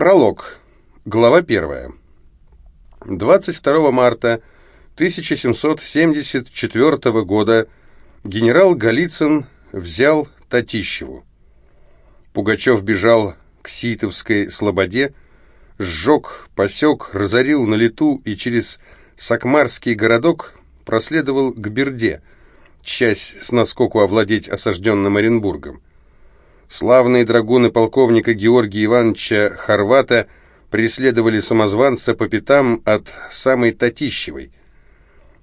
Пролог. Глава 1. 22 марта 1774 года генерал Голицын взял Татищеву. Пугачев бежал к Ситовской слободе, сжег, посек, разорил на лету и через Сакмарский городок проследовал к Берде, часть с наскоку овладеть осажденным Оренбургом. Славные драгуны полковника Георгия Ивановича Хорвата преследовали самозванца по пятам от самой Татищевой.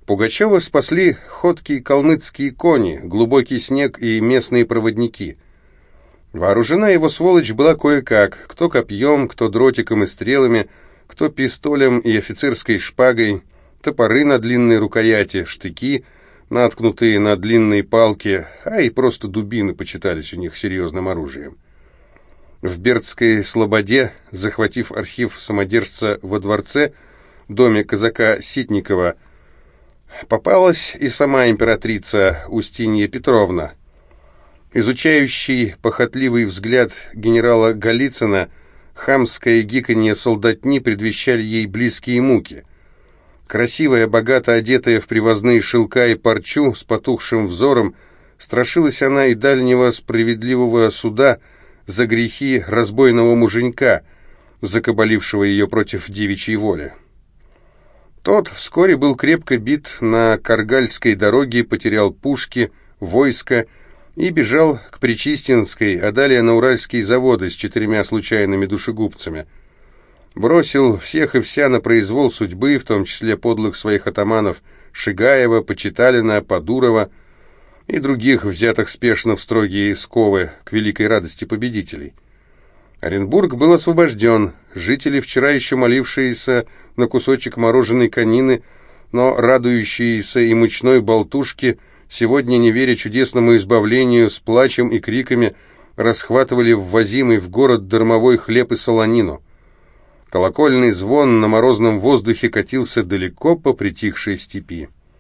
Пугачева спасли ходкие калмыцкие кони, глубокий снег и местные проводники. Вооружена его сволочь была кое-как, кто копьем, кто дротиком и стрелами, кто пистолем и офицерской шпагой, топоры на длинной рукояти, штыки — наткнутые на длинные палки, а и просто дубины почитались у них серьезным оружием. В Бердской слободе, захватив архив самодержца во дворце, доме казака Ситникова, попалась и сама императрица Устинья Петровна. Изучающий похотливый взгляд генерала Голицына, хамское гиканье солдатни предвещали ей близкие муки — Красивая, богато одетая в привозные шелка и парчу, с потухшим взором, страшилась она и дальнего справедливого суда за грехи разбойного муженька, закабалившего ее против девичьей воли. Тот вскоре был крепко бит на Каргальской дороге, потерял пушки, войско и бежал к Причистинской, а далее на Уральские заводы с четырьмя случайными душегубцами – бросил всех и вся на произвол судьбы, в том числе подлых своих атаманов Шигаева, Почиталина, Подурова и других, взятых спешно в строгие сковы к великой радости победителей. Оренбург был освобожден, жители, вчера еще молившиеся на кусочек мороженой конины, но радующиеся и мучной болтушки, сегодня, не веря чудесному избавлению, с плачем и криками расхватывали ввозимый в город дармовой хлеб и солонину. Колокольный звон на морозном воздухе катился далеко по притихшей степи.